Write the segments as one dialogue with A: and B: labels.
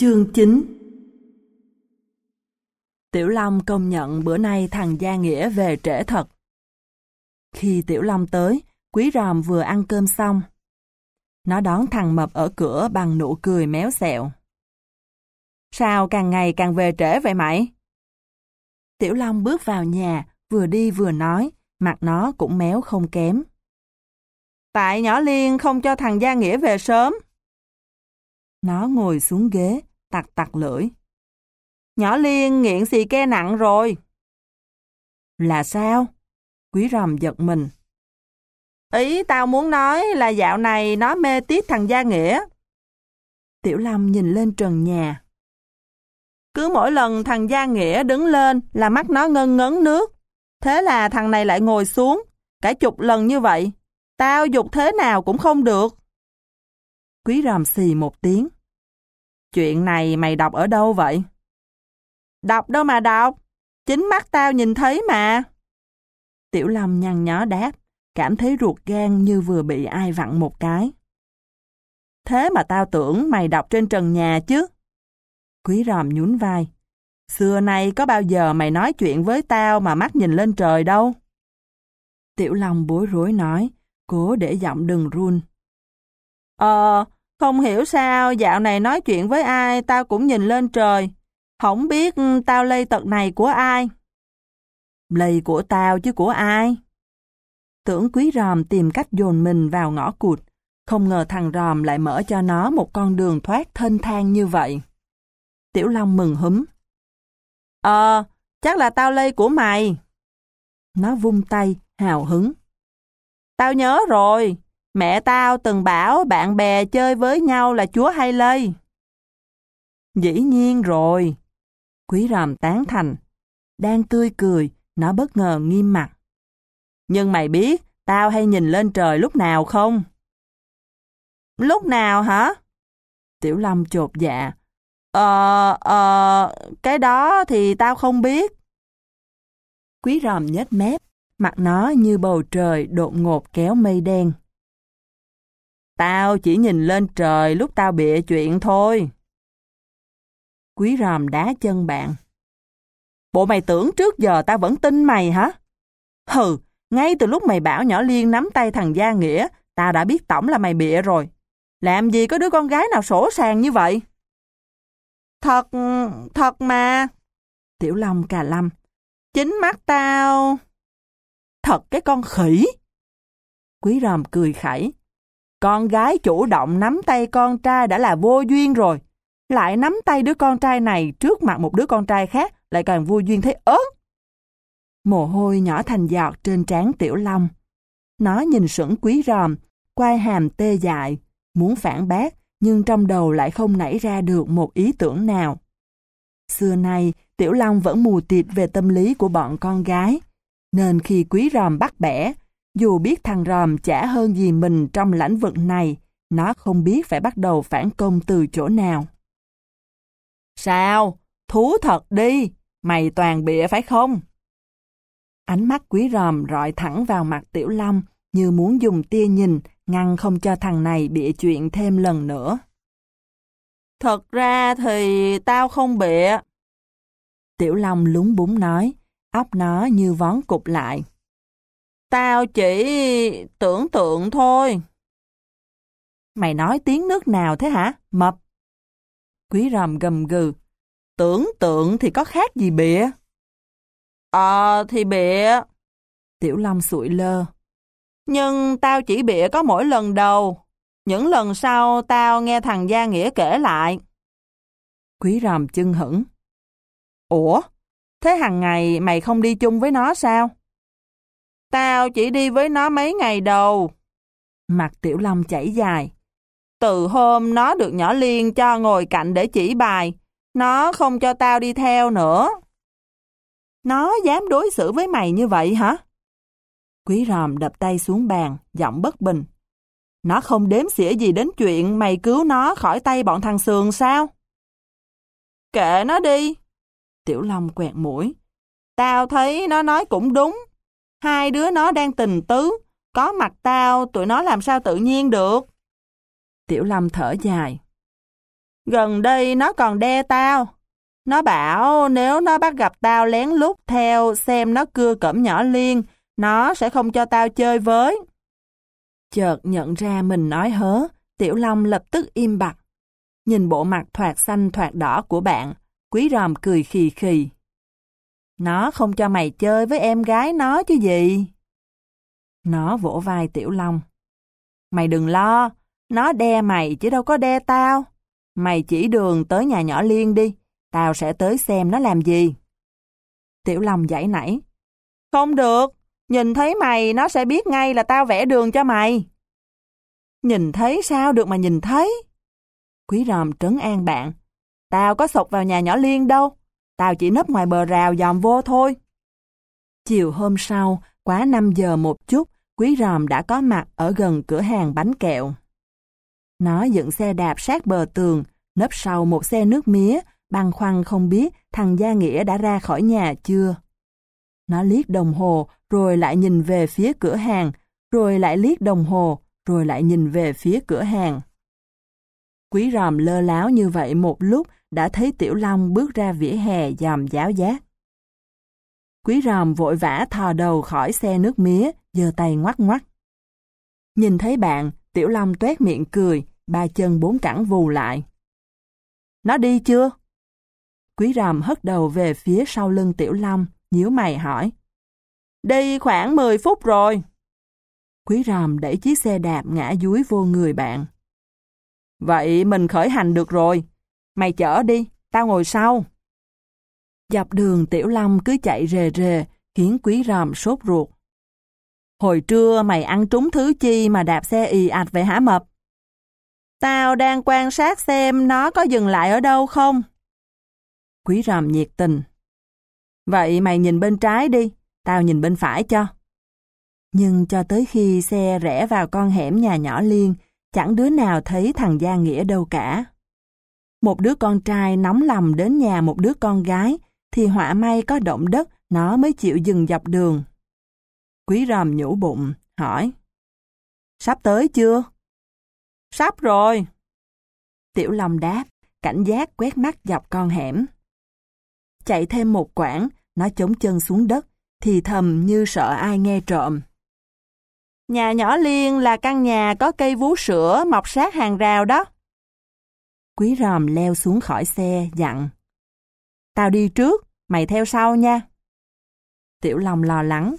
A: Chương 9 Tiểu Long công nhận bữa nay thằng Gia Nghĩa về trễ thật. Khi Tiểu Long tới, Quý Ròm vừa ăn cơm xong. Nó đón thằng Mập ở cửa bằng nụ cười méo xẹo. Sao càng ngày càng về trễ vậy mày? Tiểu Long bước vào nhà, vừa đi vừa nói, mặt nó cũng méo không kém. Tại nhỏ Liên không cho thằng Gia Nghĩa về sớm. Nó ngồi xuống ghế, tặc tặc lưỡi. Nhỏ Liên nghiện xì ke nặng rồi. Là sao? Quý ròm giật mình. Ý tao muốn nói là dạo này nó mê tiếc thằng Gia Nghĩa. Tiểu Lâm nhìn lên trần nhà. Cứ mỗi lần thằng Gia Nghĩa đứng lên là mắt nó ngân ngấn nước. Thế là thằng này lại ngồi xuống. Cả chục lần như vậy. Tao dục thế nào cũng không được. Quý ròm xì một tiếng. Chuyện này mày đọc ở đâu vậy? Đọc đâu mà đọc? Chính mắt tao nhìn thấy mà. Tiểu Lâm nhăn nhó đáp, cảm thấy ruột gan như vừa bị ai vặn một cái. Thế mà tao tưởng mày đọc trên trần nhà chứ. Quý ròm nhún vai. Xưa nay có bao giờ mày nói chuyện với tao mà mắt nhìn lên trời đâu. Tiểu Long bối rối nói, cố để giọng đừng run. Ờ, không hiểu sao dạo này nói chuyện với ai tao cũng nhìn lên trời. Không biết ừ, tao lây tật này của ai. Lây của tao chứ của ai? Tưởng quý ròm tìm cách dồn mình vào ngõ cụt. Không ngờ thằng ròm lại mở cho nó một con đường thoát thênh thang như vậy. Tiểu Long mừng húm. Ờ, chắc là tao lây của mày. Nó vung tay, hào hứng. Tao nhớ rồi, mẹ tao từng bảo bạn bè chơi với nhau là chúa hay lây. Dĩ nhiên rồi. Quý ròm tán thành. Đang tươi cười, nó bất ngờ nghiêm mặt. Nhưng mày biết, tao hay nhìn lên trời lúc nào không? Lúc nào hả? Tiểu Lâm chột dạ. Ờ, ờ, cái đó thì tao không biết. Quý ròm nhếch mép, mặt nó như bầu trời đột ngột kéo mây đen. Tao chỉ nhìn lên trời lúc tao bịa chuyện thôi. Quý ròm đá chân bạn. Bộ mày tưởng trước giờ tao vẫn tin mày hả? Hừ, ngay từ lúc mày bảo nhỏ Liên nắm tay thằng Gia Nghĩa, tao đã biết tổng là mày bịa rồi. Làm gì có đứa con gái nào sổ sàng như vậy? Thật, thật mà. Tiểu Long cà lâm. Chính mắt tao... Thật cái con khỉ. Quý ròm cười khẩy. Con gái chủ động nắm tay con trai đã là vô duyên rồi. Lại nắm tay đứa con trai này trước mặt một đứa con trai khác lại càng vô duyên thấy ớn. Mồ hôi nhỏ thành giọt trên trán Tiểu Long. Nó nhìn sững quý ròm, quai hàm tê dại, muốn phản bác, nhưng trong đầu lại không nảy ra được một ý tưởng nào. Xưa nay, Tiểu Long vẫn mù tịt về tâm lý của bọn con gái, nên khi quý ròm bắt bẻ, dù biết thằng ròm chả hơn gì mình trong lãnh vực này, nó không biết phải bắt đầu phản công từ chỗ nào. Sao? Thú thật đi! Mày toàn bịa phải không? Ánh mắt quý ròm rọi thẳng vào mặt Tiểu Long như muốn dùng tia nhìn ngăn không cho thằng này bịa chuyện thêm lần nữa. Thật ra thì tao không bịa. Tiểu Long lúng búng nói, óc nó như vón cục lại. Tao chỉ tưởng tượng thôi. Mày nói tiếng nước nào thế hả, mập? Quý ròm gầm gừ. Tưởng tượng thì có khác gì bịa? Ờ thì bịa. Tiểu Long sụi lơ. Nhưng tao chỉ bịa có mỗi lần đầu. Những lần sau tao nghe thằng Gia Nghĩa kể lại. Quý ròm chân hững. Ủa? Thế hàng ngày mày không đi chung với nó sao? Tao chỉ đi với nó mấy ngày đầu. Mặt Tiểu Long chảy dài. Từ hôm nó được nhỏ Liên cho ngồi cạnh để chỉ bài, nó không cho tao đi theo nữa. Nó dám đối xử với mày như vậy hả? Quý ròm đập tay xuống bàn, giọng bất bình. Nó không đếm xỉa gì đến chuyện mày cứu nó khỏi tay bọn thằng Sườn sao? Kệ nó đi. Tiểu Long quẹt mũi. Tao thấy nó nói cũng đúng. Hai đứa nó đang tình tứ. Có mặt tao, tụi nó làm sao tự nhiên được. Tiểu Lâm thở dài. Gần đây nó còn đe tao. Nó bảo nếu nó bắt gặp tao lén lút theo xem nó cưa cẩm nhỏ liên, nó sẽ không cho tao chơi với. Chợt nhận ra mình nói hớ, Tiểu Long lập tức im bặt. Nhìn bộ mặt thoạt xanh thoạt đỏ của bạn, quý ròm cười khì khì. Nó không cho mày chơi với em gái nó chứ gì. Nó vỗ vai Tiểu Long. Mày đừng lo, nó đe mày chứ đâu có đe tao. Mày chỉ đường tới nhà nhỏ Liên đi, tao sẽ tới xem nó làm gì. Tiểu Long giải nảy. Không được, nhìn thấy mày nó sẽ biết ngay là tao vẽ đường cho mày. Nhìn thấy sao được mà nhìn thấy? Quý ròm trấn an bạn. Tao có sụp vào nhà nhỏ Liên đâu, tao chỉ nấp ngoài bờ rào dòm vô thôi. Chiều hôm sau, quá 5 giờ một chút, Quý ròm đã có mặt ở gần cửa hàng bánh kẹo. Nó dựng xe đạp sát bờ tường, nấp sau một xe nước mía, băn khoăn không biết thằng Gia Nghĩa đã ra khỏi nhà chưa. Nó liếc đồng hồ, rồi lại nhìn về phía cửa hàng, rồi lại liếc đồng hồ, rồi lại nhìn về phía cửa hàng. Quý ròm lơ láo như vậy một lúc đã thấy Tiểu Long bước ra vỉa hè dòm giáo giác. Quý ròm vội vã thò đầu khỏi xe nước mía, giơ tay ngoắt ngoắt. Nhìn thấy bạn, Tiểu Long tuét miệng cười, ba chân bốn cẳng vù lại. Nó đi chưa? Quý ròm hất đầu về phía sau lưng Tiểu Long, nhíu mày hỏi. Đi khoảng 10 phút rồi. Quý ròm đẩy chiếc xe đạp ngã dúi vô người bạn. Vậy mình khởi hành được rồi. Mày chở đi, tao ngồi sau. Dọc đường Tiểu Long cứ chạy rề rề, khiến quý ròm sốt ruột. Hồi trưa mày ăn trúng thứ chi mà đạp xe ì ạch vậy hả mập? Tao đang quan sát xem nó có dừng lại ở đâu không. Quý ròm nhiệt tình. Vậy mày nhìn bên trái đi, tao nhìn bên phải cho. Nhưng cho tới khi xe rẽ vào con hẻm nhà nhỏ Liên, chẳng đứa nào thấy thằng Gia Nghĩa đâu cả. Một đứa con trai nóng lòng đến nhà một đứa con gái, thì họa may có động đất, nó mới chịu dừng dọc đường. Quý ròm nhủ bụng, hỏi. Sắp tới chưa? Sắp rồi. Tiểu Long đáp, cảnh giác quét mắt dọc con hẻm. Chạy thêm một quãng, nó chống chân xuống đất, thì thầm như sợ ai nghe trộm. Nhà nhỏ Liên là căn nhà có cây vú sữa mọc sát hàng rào đó. Quý ròm leo xuống khỏi xe, dặn. Tao đi trước, mày theo sau nha. Tiểu Long lo lắng.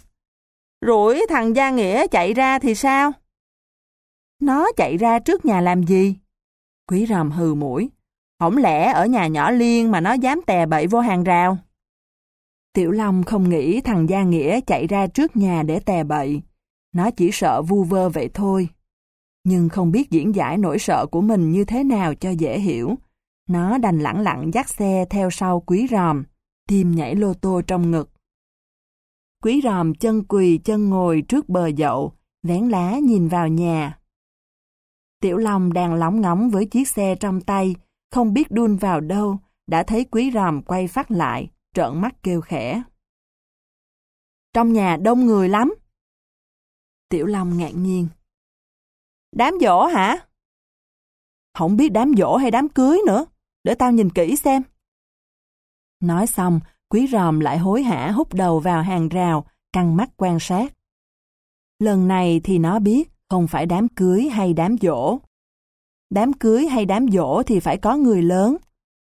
A: Rủi thằng Gia Nghĩa chạy ra thì sao? Nó chạy ra trước nhà làm gì? Quý ròm hừ mũi. Không lẽ ở nhà nhỏ Liên mà nó dám tè bậy vô hàng rào? Tiểu Long không nghĩ thằng Gia Nghĩa chạy ra trước nhà để tè bậy. Nó chỉ sợ vu vơ vậy thôi. Nhưng không biết diễn giải nỗi sợ của mình như thế nào cho dễ hiểu. Nó đành lẳng lặng dắt xe theo sau quý ròm, tim nhảy lô tô trong ngực. Quý ròm chân quỳ chân ngồi trước bờ dậu, vén lá nhìn vào nhà. Tiểu Long đang lóng ngóng với chiếc xe trong tay, không biết đun vào đâu, đã thấy quý ròm quay phát lại, trợn mắt kêu khẽ. Trong nhà đông người lắm. Tiểu Long ngạc nhiên. Đám dỗ hả? Không biết đám dỗ hay đám cưới nữa, để tao nhìn kỹ xem. Nói xong, quý ròm lại hối hả hút đầu vào hàng rào, căng mắt quan sát. Lần này thì nó biết không phải đám cưới hay đám dỗ. Đám cưới hay đám dỗ thì phải có người lớn.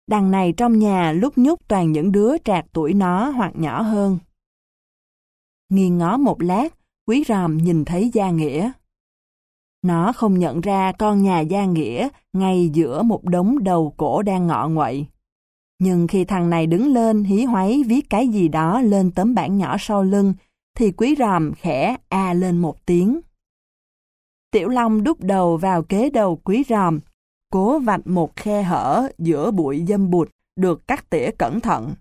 A: Đằng này trong nhà lúc nhúc toàn những đứa trạc tuổi nó hoặc nhỏ hơn. Nghiêng ngó một lát, quý ròm nhìn thấy Gia Nghĩa. Nó không nhận ra con nhà Gia Nghĩa ngay giữa một đống đầu cổ đang ngọ nguậy. Nhưng khi thằng này đứng lên hí hoáy viết cái gì đó lên tấm bảng nhỏ sau lưng, thì quý ròm khẽ a lên một tiếng. Tiểu Long đút đầu vào kế đầu quý ròm, cố vạch một khe hở giữa bụi dâm bụt được cắt tỉa cẩn thận.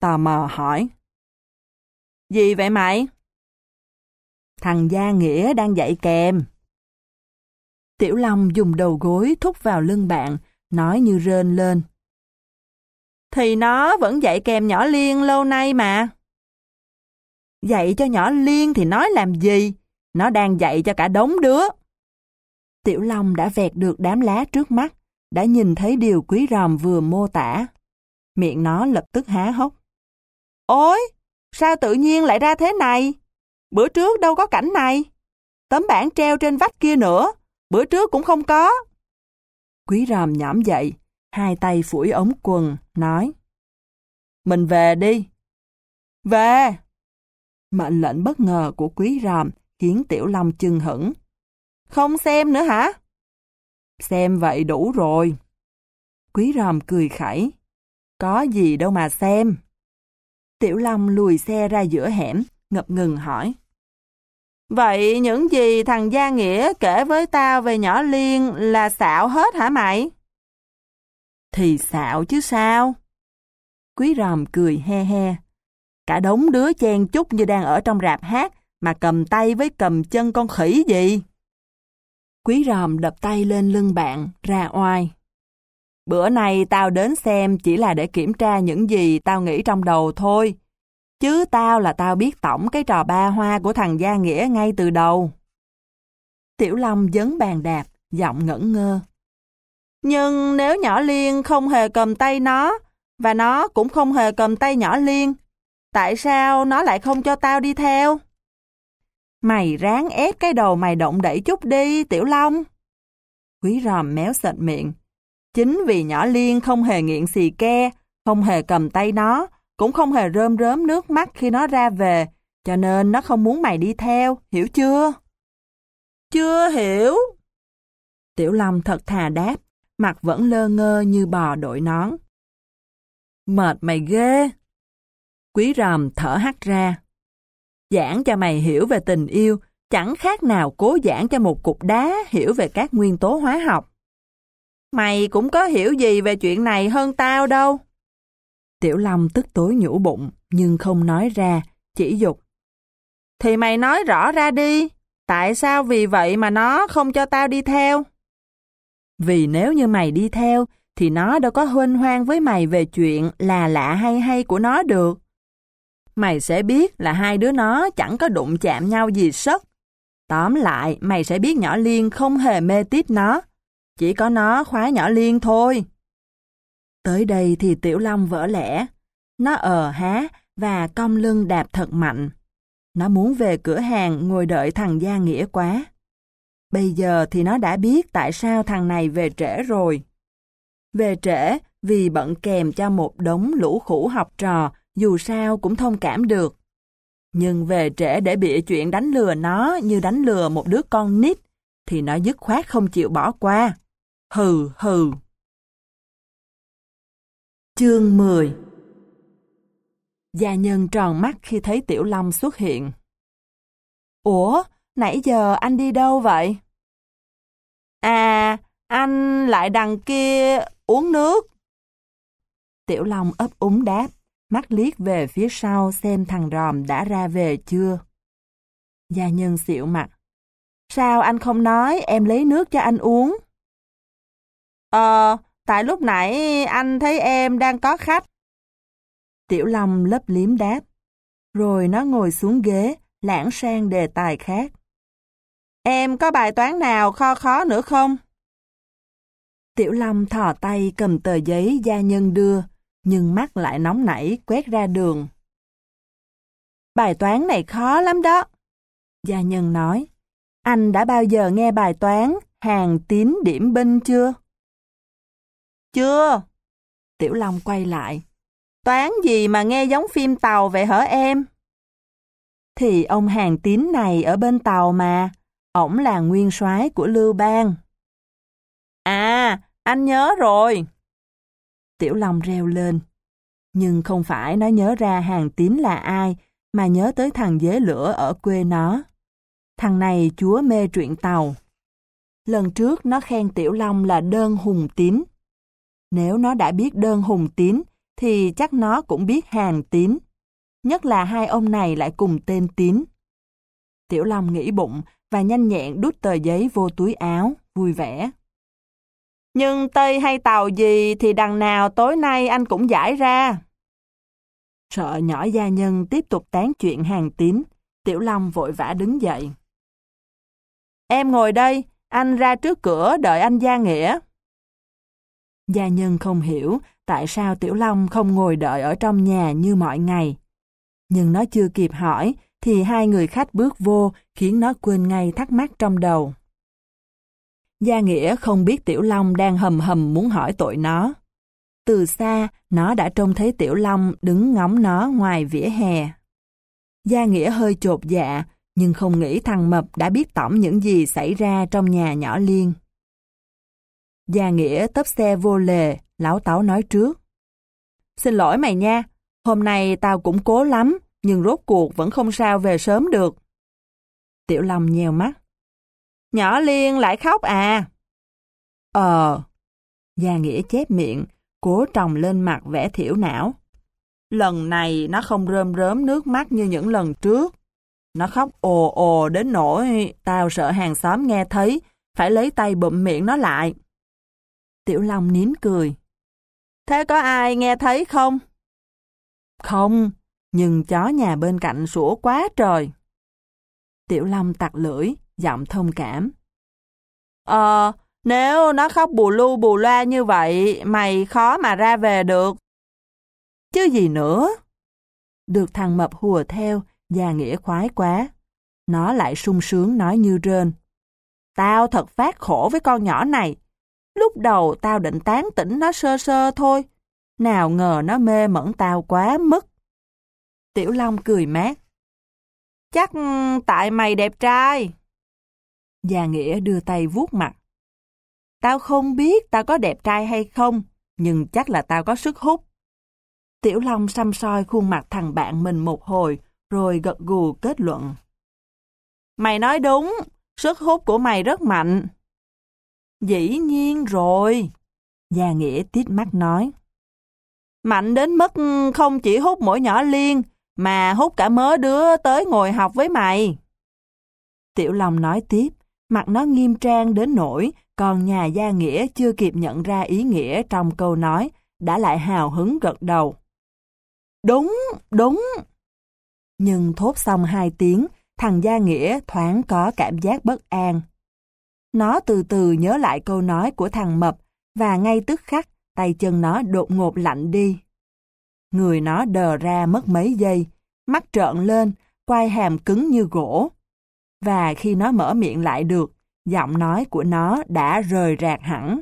A: Tò mò hỏi. Gì vậy mày? Thằng Gia Nghĩa đang dạy kèm. Tiểu Long dùng đầu gối thúc vào lưng bạn, nói như rên lên. Thì nó vẫn dạy kèm nhỏ Liên lâu nay mà. Dạy cho nhỏ Liên thì nói làm gì? Nó đang dạy cho cả đống đứa. Tiểu Long đã vẹt được đám lá trước mắt, đã nhìn thấy điều quý ròm vừa mô tả. Miệng nó lập tức há hốc. Ôi, sao tự nhiên lại ra thế này? Bữa trước đâu có cảnh này. Tấm bảng treo trên vách kia nữa, bữa trước cũng không có. Quý ròm nhõm dậy, hai tay phủi ống quần, nói. Mình về đi. Về! Mệnh lệnh bất ngờ của quý ròm khiến Tiểu Long chưng hững. Không xem nữa hả? Xem vậy đủ rồi. Quý ròm cười khẩy. Có gì đâu mà xem. Tiểu Long lùi xe ra giữa hẻm, ngập ngừng hỏi. Vậy những gì thằng Gia Nghĩa kể với tao về nhỏ Liên là xạo hết hả mày? Thì xạo chứ sao? Quý ròm cười he he. Cả đống đứa chen chúc như đang ở trong rạp hát mà cầm tay với cầm chân con khỉ gì? Quý ròm đập tay lên lưng bạn, ra oai. Bữa nay tao đến xem chỉ là để kiểm tra những gì tao nghĩ trong đầu thôi. Chứ tao là tao biết tổng cái trò ba hoa của thằng Gia Nghĩa ngay từ đầu. Tiểu Long dấn bàn đạp, giọng ngẩn ngơ. Nhưng nếu nhỏ Liên không hề cầm tay nó, và nó cũng không hề cầm tay nhỏ Liên, tại sao nó lại không cho tao đi theo? Mày ráng ép cái đầu mày động đẩy chút đi, Tiểu Long. Quý ròm méo sệt miệng. Chính vì nhỏ Liên không hề nghiện xì ke, không hề cầm tay nó, cũng không hề rơm rớm nước mắt khi nó ra về, cho nên nó không muốn mày đi theo, hiểu chưa? Chưa hiểu. Tiểu Long thật thà đáp, mặt vẫn lơ ngơ như bò đội nón. Mệt mày ghê. Quý ròm thở hắt ra. Giảng cho mày hiểu về tình yêu, chẳng khác nào cố giảng cho một cục đá hiểu về các nguyên tố hóa học. Mày cũng có hiểu gì về chuyện này hơn tao đâu. Tiểu Long tức tối nhũ bụng, nhưng không nói ra, chỉ dục. Thì mày nói rõ ra đi, tại sao vì vậy mà nó không cho tao đi theo? Vì nếu như mày đi theo, thì nó đâu có huynh hoang với mày về chuyện là lạ hay hay của nó được. Mày sẽ biết là hai đứa nó chẳng có đụng chạm nhau gì sất. Tóm lại, mày sẽ biết nhỏ Liên không hề mê tít nó. Chỉ có nó khoái nhỏ Liên thôi. Tới đây thì Tiểu Long vỡ lẽ. Nó ờ há và cong lưng đạp thật mạnh. Nó muốn về cửa hàng ngồi đợi thằng Gia Nghĩa quá. Bây giờ thì nó đã biết tại sao thằng này về trễ rồi. Về trễ vì bận kèm cho một đống lũ khủ học trò dù sao cũng thông cảm được. Nhưng về trễ để bịa chuyện đánh lừa nó như đánh lừa một đứa con nít, thì nó dứt khoát không chịu bỏ qua. Hừ hừ. Chương 10 Gia nhân tròn mắt khi thấy Tiểu Long xuất hiện. Ủa, nãy giờ anh đi đâu vậy? À, anh lại đằng kia uống nước. Tiểu Long ấp úng đáp, mắt liếc về phía sau xem thằng ròm đã ra về chưa. Gia nhân xịu mặt. Sao anh không nói em lấy nước cho anh uống? Ờ, tại lúc nãy anh thấy em đang có khách. Tiểu Long lấp liếm đáp. Rồi nó ngồi xuống ghế, lãng sang đề tài khác. Em có bài toán nào kho khó nữa không? Tiểu Long thò tay cầm tờ giấy gia nhân đưa, nhưng mắt lại nóng nảy quét ra đường. Bài toán này khó lắm đó. Gia nhân nói, anh đã bao giờ nghe bài toán hàng tín điểm binh chưa? Chưa. Tiểu Long quay lại. Toán gì mà nghe giống phim tàu vậy hả em? Thì ông hàng tín này ở bên tàu mà, ổng là nguyên soái của Lưu Bang. À, anh nhớ rồi. Tiểu Long reo lên. Nhưng không phải nó nhớ ra hàng tín là ai, mà nhớ tới thằng dế lửa ở quê nó. Thằng này chúa mê truyện tàu. Lần trước nó khen Tiểu Long là đơn hùng tín. Nếu nó đã biết đơn hùng tín, thì chắc nó cũng biết hàng tín. Nhất là hai ông này lại cùng tên tín. Tiểu Long nghĩ bụng và nhanh nhẹn đút tờ giấy vô túi áo, vui vẻ. Nhưng Tây hay Tàu gì thì đằng nào tối nay anh cũng giải ra. Sợ nhỏ gia nhân tiếp tục tán chuyện hàng tín, Tiểu Long vội vã đứng dậy. Em ngồi đây, anh ra trước cửa đợi anh Gia Nghĩa. Gia nhân không hiểu tại sao Tiểu Long không ngồi đợi ở trong nhà như mọi ngày. Nhưng nó chưa kịp hỏi, thì hai người khách bước vô khiến nó quên ngay thắc mắc trong đầu. Gia Nghĩa không biết Tiểu Long đang hầm hầm muốn hỏi tội nó. Từ xa, nó đã trông thấy Tiểu Long đứng ngóng nó ngoài vỉa hè. Gia Nghĩa hơi chột dạ, nhưng không nghĩ thằng Mập đã biết tổng những gì xảy ra trong nhà nhỏ Liên. Gia Nghĩa tấp xe vô lề, lão táo nói trước. Xin lỗi mày nha, hôm nay tao cũng cố lắm, nhưng rốt cuộc vẫn không sao về sớm được. Tiểu Long nheo mắt. Nhỏ Liên lại khóc à? Ờ. Gia Nghĩa chép miệng, cố trồng lên mặt vẻ thiểu não. Lần này nó không rơm rớm nước mắt như những lần trước. Nó khóc ồ ồ đến nỗi tao sợ hàng xóm nghe thấy, phải lấy tay bụm miệng nó lại. Tiểu Long nín cười. Thế có ai nghe thấy không? Không, nhưng chó nhà bên cạnh sủa quá trời. Tiểu Long tặc lưỡi, giọng thông cảm. Ờ, nếu nó khóc bù lu bù loa như vậy, mày khó mà ra về được. Chứ gì nữa? Được thằng mập hùa theo, già nghĩa khoái quá. Nó lại sung sướng nói như rên. Tao thật phát khổ với con nhỏ này. Lúc đầu tao định tán tỉnh nó sơ sơ thôi. Nào ngờ nó mê mẩn tao quá mức. Tiểu Long cười mát. Chắc ừ, tại mày đẹp trai. Già Nghĩa đưa tay vuốt mặt. Tao không biết tao có đẹp trai hay không, nhưng chắc là tao có sức hút. Tiểu Long xăm soi khuôn mặt thằng bạn mình một hồi, rồi gật gù kết luận. Mày nói đúng, sức hút của mày rất mạnh. Dĩ nhiên rồi, Gia Nghĩa tít mắt nói. Mạnh đến mức không chỉ hút mỗi nhỏ liên, mà hút cả mớ đứa tới ngồi học với mày. Tiểu Long nói tiếp, mặt nó nghiêm trang đến nỗi còn nhà Gia Nghĩa chưa kịp nhận ra ý nghĩa trong câu nói, đã lại hào hứng gật đầu. Đúng, đúng. Nhưng thốt xong hai tiếng, thằng Gia Nghĩa thoáng có cảm giác bất an. Nó từ từ nhớ lại câu nói của thằng Mập và ngay tức khắc tay chân nó đột ngột lạnh đi. Người nó đờ ra mất mấy giây, mắt trợn lên, quai hàm cứng như gỗ. Và khi nó mở miệng lại được, giọng nói của nó đã rời rạc hẳn.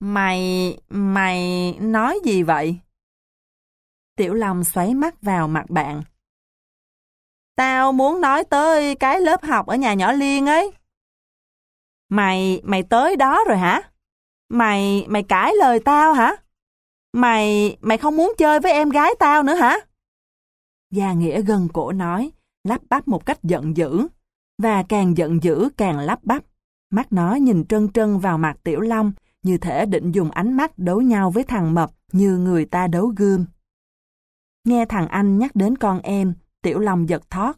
A: Mày, mày nói gì vậy? Tiểu Long xoáy mắt vào mặt bạn. Tao muốn nói tới cái lớp học ở nhà nhỏ Liên ấy. Mày, mày tới đó rồi hả? Mày, mày cãi lời tao hả? Mày, mày không muốn chơi với em gái tao nữa hả? Gia Nghĩa gần cổ nói, lắp bắp một cách giận dữ. Và càng giận dữ càng lắp bắp. Mắt nó nhìn trân trân vào mặt Tiểu Long, như thể định dùng ánh mắt đấu nhau với thằng Mập như người ta đấu gươm. Nghe thằng anh nhắc đến con em, Tiểu Long giật thót.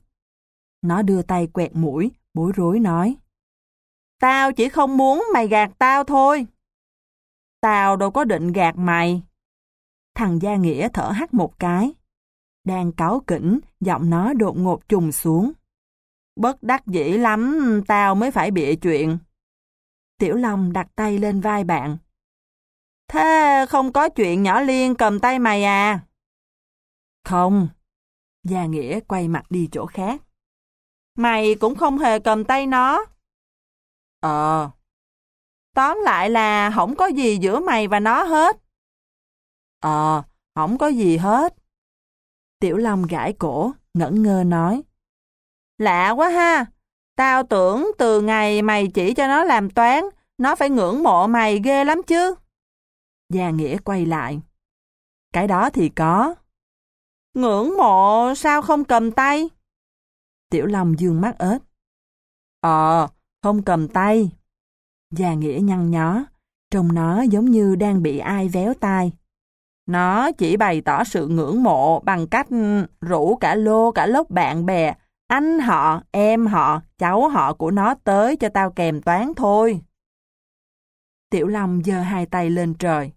A: Nó đưa tay quẹt mũi, bối rối nói. Tao chỉ không muốn mày gạt tao thôi. Tao đâu có định gạt mày. Thằng Gia Nghĩa thở hắt một cái. Đang cáu kỉnh, giọng nó đột ngột trùng xuống. Bất đắc dĩ lắm, tao mới phải bịa chuyện. Tiểu Long đặt tay lên vai bạn. Thế không có chuyện nhỏ Liên cầm tay mày à? Không. Gia Nghĩa quay mặt đi chỗ khác. Mày cũng không hề cầm tay nó. Ờ. Tóm lại là không có gì giữa mày và nó hết. Ờ, không có gì hết. Tiểu Long gãi cổ, ngẩn ngơ nói. Lạ quá ha, tao tưởng từ ngày mày chỉ cho nó làm toán, nó phải ngưỡng mộ mày ghê lắm chứ. Gia Nghĩa quay lại. Cái đó thì có. Ngưỡng mộ sao không cầm tay? Tiểu Long dương mắt ớt. Ờ, không cầm tay. Già Nghĩa nhăn nhó, trông nó giống như đang bị ai véo tai. Nó chỉ bày tỏ sự ngưỡng mộ bằng cách ừ, rủ cả lô cả lốc bạn bè, anh họ, em họ, cháu họ của nó tới cho tao kèm toán thôi. Tiểu Long giơ hai tay lên trời.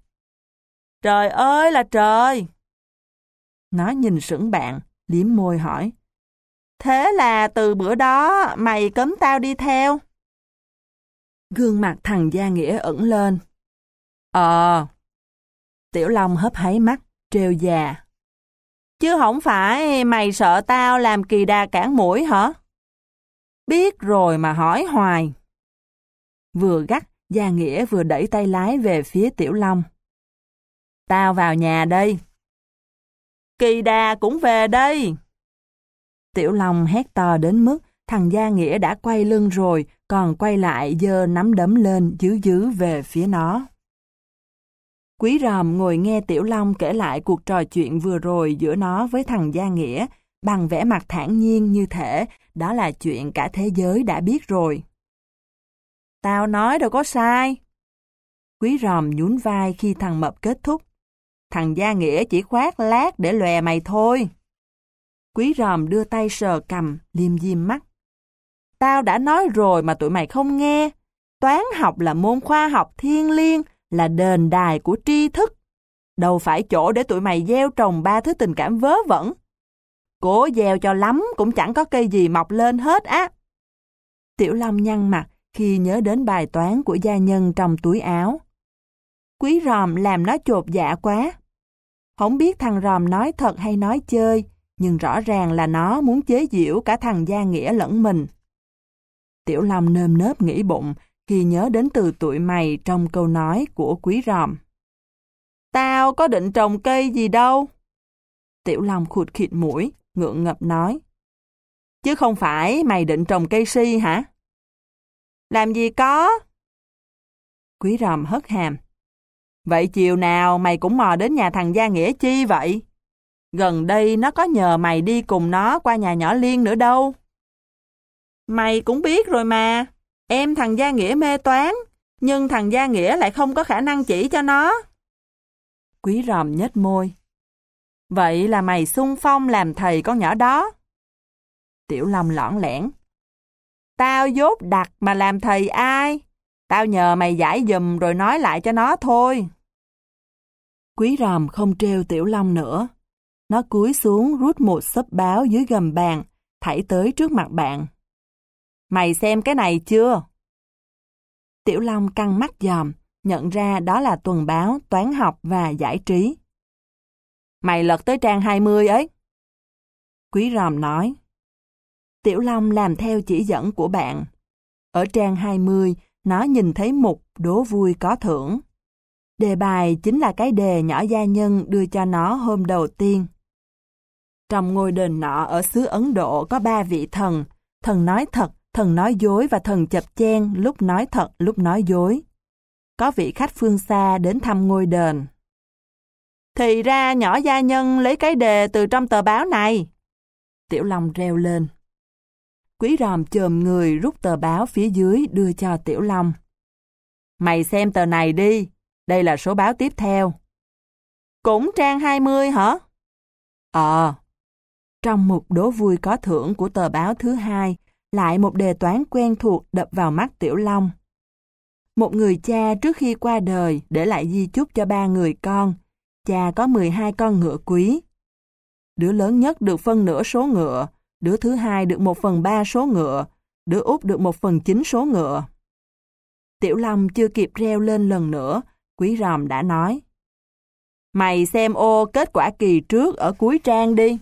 A: Trời ơi là trời! Nó nhìn sững bạn, liếm môi hỏi. Thế là từ bữa đó mày cấm tao đi theo? Gương mặt thằng Gia Nghĩa ẩn lên. Ờ. Tiểu Long hấp háy mắt, trêu già. Chứ không phải mày sợ tao làm kỳ đà cản mũi hả? Biết rồi mà hỏi hoài. Vừa gắt, Gia Nghĩa vừa đẩy tay lái về phía Tiểu Long. Tao vào nhà đây. Kỳ đà cũng về đây. Tiểu Long hét to đến mức thằng Gia Nghĩa đã quay lưng rồi, còn quay lại dơ nắm đấm lên dứ dứ về phía nó. Quý ròm ngồi nghe Tiểu Long kể lại cuộc trò chuyện vừa rồi giữa nó với thằng Gia Nghĩa, bằng vẻ mặt thản nhiên như thể đó là chuyện cả thế giới đã biết rồi. Tao nói đâu có sai. Quý ròm nhún vai khi thằng Mập kết thúc. Thằng Gia Nghĩa chỉ khoát lát để lòe mày thôi. Quý ròm đưa tay sờ cầm, liêm diêm mắt. Tao đã nói rồi mà tụi mày không nghe. Toán học là môn khoa học thiên liêng, là đền đài của tri thức. Đâu phải chỗ để tụi mày gieo trồng ba thứ tình cảm vớ vẩn. Cố gieo cho lắm cũng chẳng có cây gì mọc lên hết á. Tiểu Long nhăn mặt khi nhớ đến bài toán của gia nhân trong túi áo. Quý ròm làm nó chột dạ quá. Không biết thằng ròm nói thật hay nói chơi, nhưng rõ ràng là nó muốn chế giễu cả thằng Gia Nghĩa lẫn mình. Tiểu Long nơm nớp nghĩ bụng khi nhớ đến từ tụi mày trong câu nói của quý ròm. Tao có định trồng cây gì đâu. Tiểu Long khụt khịt mũi, ngượng ngập nói. Chứ không phải mày định trồng cây si hả? Làm gì có? Quý ròm hất hàm. Vậy chiều nào mày cũng mò đến nhà thằng Gia Nghĩa chi vậy? Gần đây nó có nhờ mày đi cùng nó qua nhà nhỏ Liên nữa đâu. Mày cũng biết rồi mà. Em thằng Gia Nghĩa mê toán, nhưng thằng Gia Nghĩa lại không có khả năng chỉ cho nó. Quý ròm nhếch môi. Vậy là mày sung phong làm thầy con nhỏ đó. Tiểu Long lõn lẻn. Tao dốt đặt mà làm thầy ai? Tao nhờ mày giải dùm rồi nói lại cho nó thôi. Quý ròm không treo Tiểu Long nữa. Nó cúi xuống rút một sấp báo dưới gầm bàn, thảy tới trước mặt bạn. Mày xem cái này chưa? Tiểu Long căng mắt dòm, nhận ra đó là tuần báo toán học và giải trí. Mày lật tới trang 20 ấy. Quý ròm nói. Tiểu Long làm theo chỉ dẫn của bạn. Ở trang 20, nó nhìn thấy mục đố vui có thưởng. Đề bài chính là cái đề nhỏ gia nhân đưa cho nó hôm đầu tiên. Trong ngôi đền nọ ở xứ Ấn Độ có ba vị thần, thần nói thật, thần nói dối và thần chập chen lúc nói thật lúc nói dối. Có vị khách phương xa đến thăm ngôi đền. Thì ra nhỏ gia nhân lấy cái đề từ trong tờ báo này. Tiểu Long reo lên. Quý ròm chồm người rút tờ báo phía dưới đưa cho Tiểu Long. Mày xem tờ này đi, đây là số báo tiếp theo. Cũng trang 20 hả? Ờ. Trong một đố vui có thưởng của tờ báo thứ hai, lại một đề toán quen thuộc đập vào mắt Tiểu Long. Một người cha trước khi qua đời để lại di chúc cho ba người con. Cha có 12 con ngựa quý. Đứa lớn nhất được phân nửa số ngựa, đứa thứ hai được một phần ba số ngựa, đứa út được một phần chín số ngựa. Tiểu Long chưa kịp reo lên lần nữa, quý ròm đã nói. Mày xem ô kết quả kỳ trước ở cuối trang đi.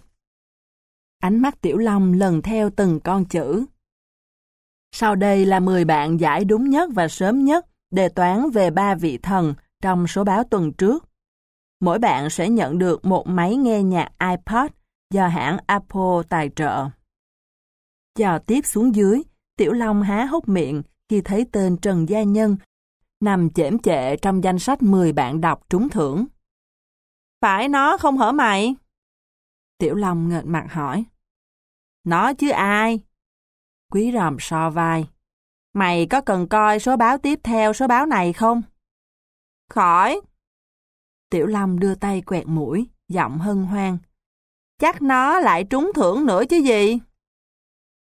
A: Ánh mắt Tiểu Long lần theo từng con chữ. Sau đây là 10 bạn giải đúng nhất và sớm nhất đề toán về ba vị thần trong số báo tuần trước. Mỗi bạn sẽ nhận được một máy nghe nhạc iPod do hãng Apple tài trợ. Chào tiếp xuống dưới, Tiểu Long há hốc miệng khi thấy tên Trần Gia Nhân nằm chễm chệ trong danh sách 10 bạn đọc trúng thưởng. Phải nó không hở mày? Tiểu Long nghệt mặt hỏi. Nó chứ ai? Quý ròm so vai. Mày có cần coi số báo tiếp theo số báo này không? Khỏi. Tiểu Long đưa tay quẹt mũi, giọng hân hoan. Chắc nó lại trúng thưởng nữa chứ gì?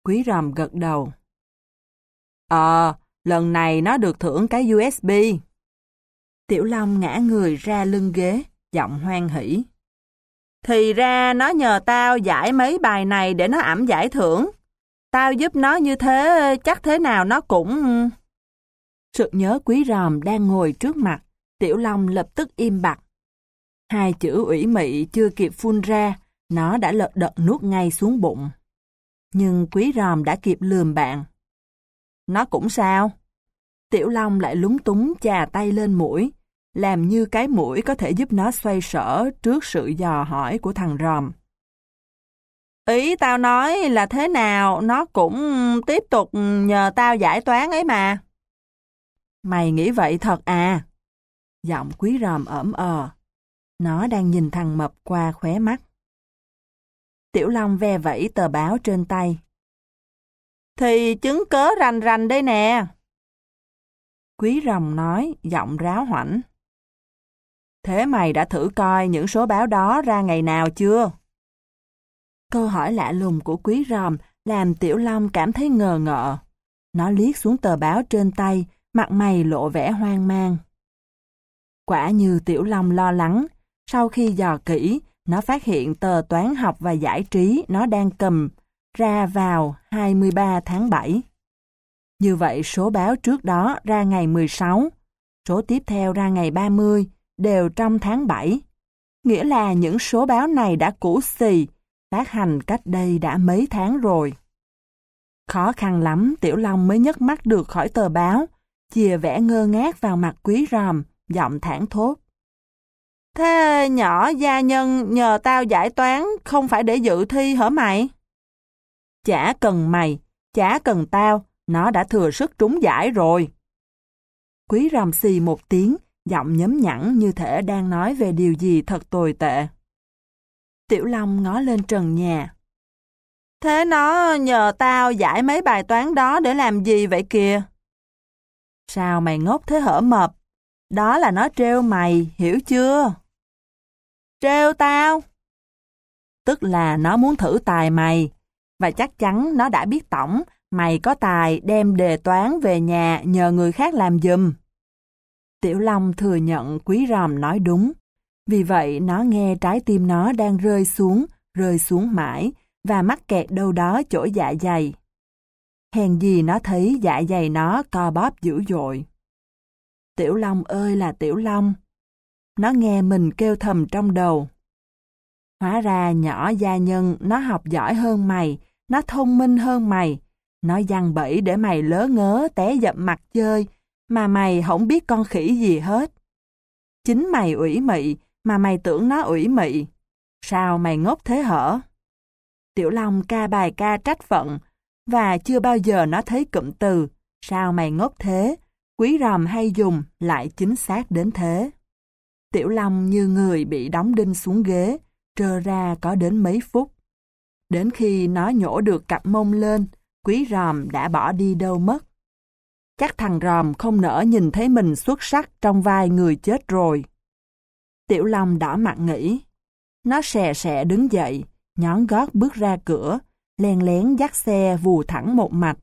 A: Quý ròm gật đầu. Ờ, lần này nó được thưởng cái USB. Tiểu Long ngã người ra lưng ghế, giọng hoan hỉ. Thì ra nó nhờ tao giải mấy bài này để nó ẩm giải thưởng. Tao giúp nó như thế, chắc thế nào nó cũng... Ừ. Sự nhớ quý ròm đang ngồi trước mặt, Tiểu Long lập tức im bặt. Hai chữ ủy mị chưa kịp phun ra, nó đã lật đật nuốt ngay xuống bụng. Nhưng quý ròm đã kịp lườm bạn. Nó cũng sao? Tiểu Long lại lúng túng chà tay lên mũi, làm như cái mũi có thể giúp nó xoay sở trước sự dò hỏi của thằng ròm. Ý tao nói là thế nào nó cũng tiếp tục nhờ tao giải toán ấy mà. Mày nghĩ vậy thật à? Giọng quý ròm ẩm ờ. Nó đang nhìn thằng mập qua khóe mắt. Tiểu Long ve vẫy tờ báo trên tay. Thì chứng cớ rành rành đây nè. Quý rồng nói, giọng ráo hoảnh. Thế mày đã thử coi những số báo đó ra ngày nào chưa? Câu hỏi lạ lùng của quý ròm làm Tiểu Long cảm thấy ngờ ngợ. Nó liếc xuống tờ báo trên tay, mặt mày lộ vẻ hoang mang. Quả như Tiểu Long lo lắng, sau khi dò kỹ, nó phát hiện tờ toán học và giải trí nó đang cầm ra vào 23 tháng 7. Như vậy số báo trước đó ra ngày 16, số tiếp theo ra ngày 30, đều trong tháng 7. Nghĩa là những số báo này đã cũ xì, tác hành cách đây đã mấy tháng rồi. Khó khăn lắm Tiểu Long mới nhấc mắt được khỏi tờ báo, chìa vẽ ngơ ngác vào mặt quý ròm, giọng thẳng thốt. Thế nhỏ gia nhân nhờ tao giải toán không phải để dự thi hả mày? Chả cần mày, chả cần tao, nó đã thừa sức trúng giải rồi. Quý ròm xì một tiếng, giọng nhấm nhẵn như thể đang nói về điều gì thật tồi tệ. Tiểu Long ngó lên trần nhà. Thế nó nhờ tao giải mấy bài toán đó để làm gì vậy kìa? Sao mày ngốc thế hở mập? Đó là nó trêu mày, hiểu chưa? Trêu tao? Tức là nó muốn thử tài mày, và chắc chắn nó đã biết tổng mày có tài đem đề toán về nhà nhờ người khác làm giùm. Tiểu Long thừa nhận quý ròm nói đúng. Vì vậy nó nghe trái tim nó đang rơi xuống, rơi xuống mãi, và mắc kẹt đâu đó chỗ dạ dày. Hèn gì nó thấy dạ dày nó co bóp dữ dội. Tiểu Long ơi là Tiểu Long. Nó nghe mình kêu thầm trong đầu. Hóa ra nhỏ gia nhân nó học giỏi hơn mày, nó thông minh hơn mày. Nó dằn bẫy để mày lớ ngớ té dậm mặt chơi, mà mày không biết con khỉ gì hết. Chính mày ủy mị, mà mày tưởng nó ủy mị. Sao mày ngốc thế hở? Tiểu Long ca bài ca trách phận, và chưa bao giờ nó thấy cụm từ, sao mày ngốc thế, quý ròm hay dùng lại chính xác đến thế. Tiểu Long như người bị đóng đinh xuống ghế, trơ ra có đến mấy phút. Đến khi nó nhổ được cặp mông lên, quý ròm đã bỏ đi đâu mất. Chắc thằng ròm không nỡ nhìn thấy mình xuất sắc trong vai người chết rồi. Tiểu Long đỏ mặt nghĩ. Nó xè xè đứng dậy, nhón gót bước ra cửa, len lén dắt xe vù thẳng một mạch.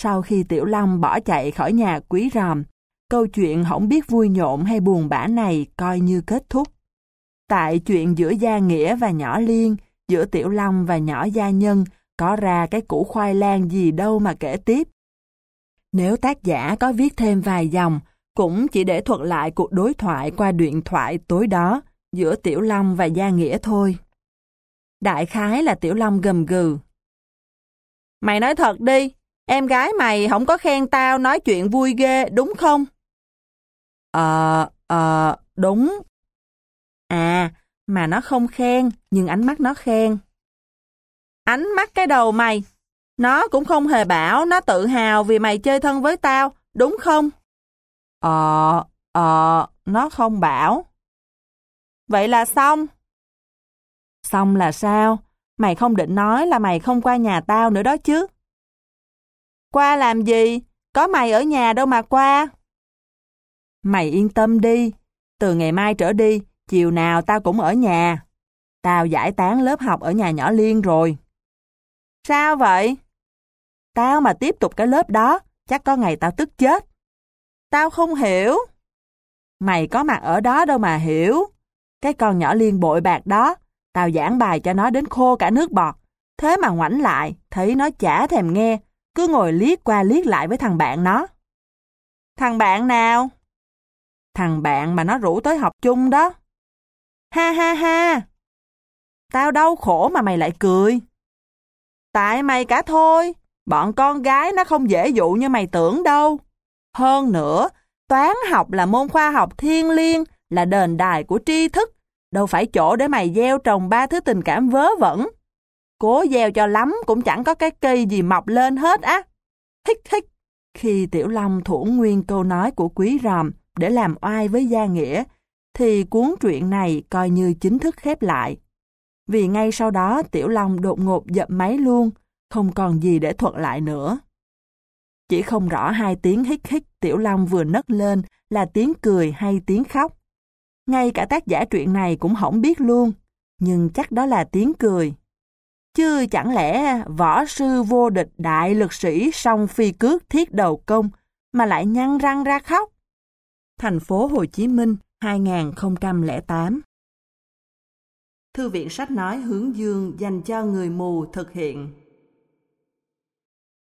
A: Sau khi Tiểu Long bỏ chạy khỏi nhà quý ròm, câu chuyện không biết vui nhộn hay buồn bã này coi như kết thúc. Tại chuyện giữa Gia Nghĩa và Nhỏ Liên, giữa Tiểu Long và Nhỏ Gia Nhân, có ra cái củ khoai lang gì đâu mà kể tiếp. Nếu tác giả có viết thêm vài dòng, cũng chỉ để thuật lại cuộc đối thoại qua điện thoại tối đó giữa Tiểu Long và Gia Nghĩa thôi. Đại khái là Tiểu Long gầm gừ. Mày nói thật đi, em gái mày không có khen tao nói chuyện vui ghê, đúng không? Ờ, ờ, đúng. À, mà nó không khen, nhưng ánh mắt nó khen. Ánh mắt cái đầu mày, nó cũng không hề bảo nó tự hào vì mày chơi thân với tao, đúng không? Ờ, ờ, nó không bảo. Vậy là xong. Xong là sao? Mày không định nói là mày không qua nhà tao nữa đó chứ. Qua làm gì? Có mày ở nhà đâu mà qua. Mày yên tâm đi. Từ ngày mai trở đi, chiều nào tao cũng ở nhà. Tao giải tán lớp học ở nhà nhỏ Liên rồi. Sao vậy? Tao mà tiếp tục cái lớp đó, chắc có ngày tao tức chết. Tao không hiểu. Mày có mặt ở đó đâu mà hiểu. Cái con nhỏ liên bội bạc đó, tao giảng bài cho nó đến khô cả nước bọt. Thế mà ngoảnh lại, thấy nó chả thèm nghe, cứ ngồi liếc qua liếc lại với thằng bạn nó. Thằng bạn nào? Thằng bạn mà nó rủ tới học chung đó. Ha ha ha! Tao đau khổ mà mày lại cười. Tại mày cả thôi, bọn con gái nó không dễ dụ như mày tưởng đâu. Hơn nữa, toán học là môn khoa học thiên liêng, là đền đài của tri thức, đâu phải chỗ để mày gieo trồng ba thứ tình cảm vớ vẩn. Cố gieo cho lắm cũng chẳng có cái cây gì mọc lên hết á. Hích hích. Khi Tiểu Long thủ nguyên câu nói của Quý Ròm để làm oai với Gia Nghĩa, thì cuốn truyện này coi như chính thức khép lại. Vì ngay sau đó Tiểu Long đột ngột dập máy luôn, không còn gì để thuật lại nữa. Chỉ không rõ hai tiếng hít hít Tiểu Long vừa nấc lên là tiếng cười hay tiếng khóc. Ngay cả tác giả truyện này cũng không biết luôn, nhưng chắc đó là tiếng cười. Chứ chẳng lẽ võ sư vô địch đại lực sĩ song phi cước thiết đầu công mà lại nhăn răng ra khóc? Thành phố Hồ Chí Minh 2008 Thư viện sách nói hướng dương dành cho người mù thực hiện